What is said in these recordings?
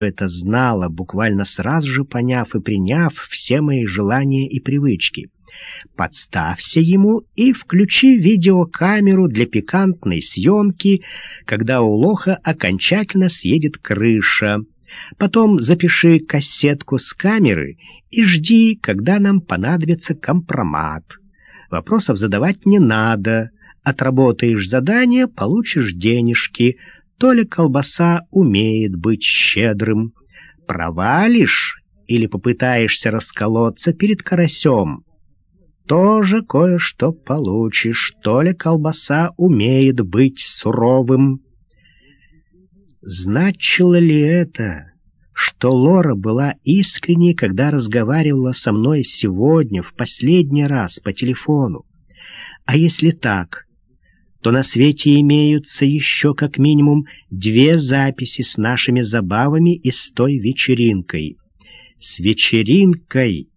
это знала, буквально сразу же поняв и приняв все мои желания и привычки. Подставься ему и включи видеокамеру для пикантной съемки, когда у лоха окончательно съедет крыша. Потом запиши кассетку с камеры и жди, когда нам понадобится компромат. Вопросов задавать не надо. Отработаешь задание, получишь денежки. Толя колбаса умеет быть щедрым. Провалишь или попытаешься расколоться перед карасем, тоже кое-что получишь. Толя колбаса умеет быть суровым. Значило ли это, что Лора была искренней, когда разговаривала со мной сегодня, в последний раз, по телефону? А если так, то на свете имеются еще как минимум две записи с нашими забавами и с той вечеринкой. С вечеринкой,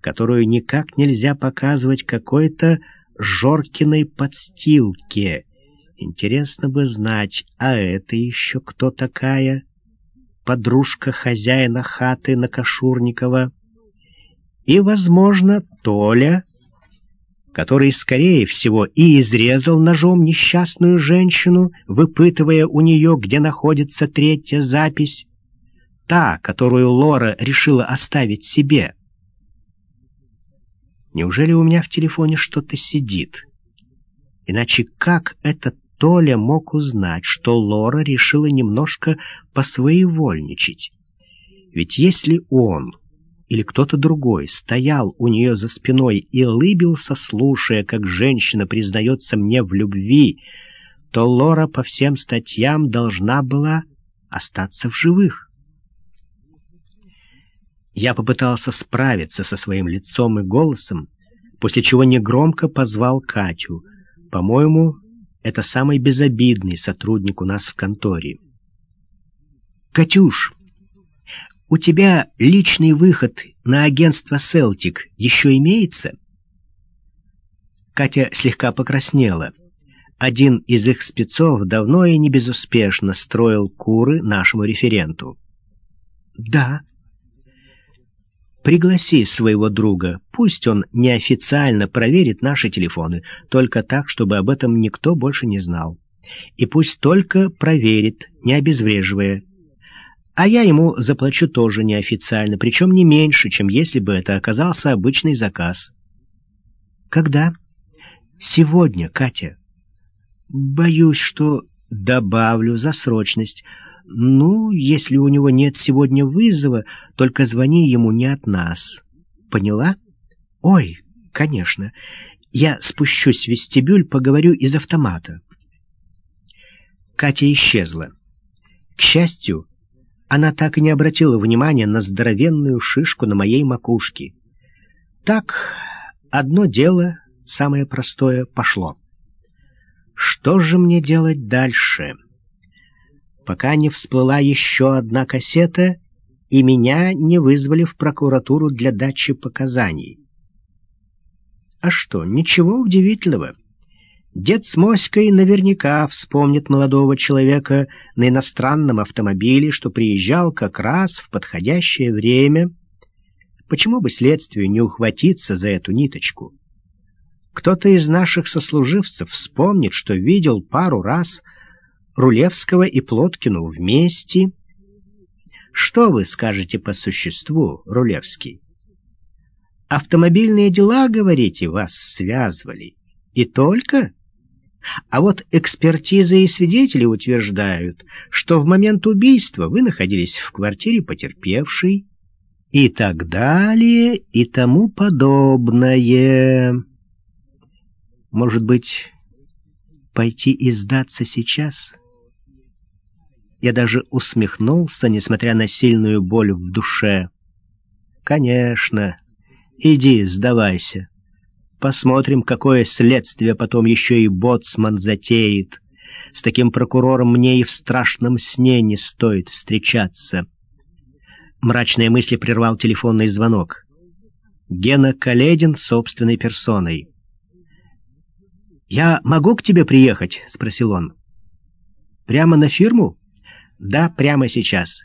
которую никак нельзя показывать какой-то Жоркиной подстилке — Интересно бы знать, а это еще кто такая? Подружка хозяина хаты на Кашурникова. И, возможно, Толя, который, скорее всего, и изрезал ножом несчастную женщину, выпытывая у нее, где находится третья запись, та, которую Лора решила оставить себе. Неужели у меня в телефоне что-то сидит? Иначе как этот Толя мог узнать, что Лора решила немножко посвоевольничать. Ведь если он или кто-то другой стоял у нее за спиной и лыбился, слушая, как женщина признается мне в любви, то Лора по всем статьям должна была остаться в живых. Я попытался справиться со своим лицом и голосом, после чего негромко позвал Катю. По-моему, это самый безобидный сотрудник у нас в конторе. «Катюш, у тебя личный выход на агентство «Селтик» еще имеется?» Катя слегка покраснела. Один из их спецов давно и не безуспешно строил куры нашему референту. «Да», Пригласи своего друга, пусть он неофициально проверит наши телефоны, только так, чтобы об этом никто больше не знал. И пусть только проверит, не обезвреживая. А я ему заплачу тоже неофициально, причем не меньше, чем если бы это оказался обычный заказ. Когда? Сегодня, Катя. Боюсь, что добавлю за срочность. «Ну, если у него нет сегодня вызова, только звони ему не от нас. Поняла?» «Ой, конечно. Я спущусь в вестибюль, поговорю из автомата». Катя исчезла. К счастью, она так и не обратила внимания на здоровенную шишку на моей макушке. Так, одно дело, самое простое, пошло. Что же мне делать дальше?» пока не всплыла еще одна кассета, и меня не вызвали в прокуратуру для дачи показаний. А что, ничего удивительного. Дед с Моськой наверняка вспомнит молодого человека на иностранном автомобиле, что приезжал как раз в подходящее время. Почему бы следствию не ухватиться за эту ниточку? Кто-то из наших сослуживцев вспомнит, что видел пару раз Рулевского и Плоткину вместе. Что вы скажете по существу, Рулевский? Автомобильные дела, говорите, вас связывали. И только? А вот экспертизы и свидетели утверждают, что в момент убийства вы находились в квартире потерпевшей и так далее и тому подобное. Может быть, пойти и сдаться сейчас — я даже усмехнулся, несмотря на сильную боль в душе. «Конечно. Иди, сдавайся. Посмотрим, какое следствие потом еще и боцман затеет. С таким прокурором мне и в страшном сне не стоит встречаться». Мрачные мысли прервал телефонный звонок. Гена Каледин собственной персоной. «Я могу к тебе приехать?» — спросил он. «Прямо на фирму?» Да, прямо сейчас.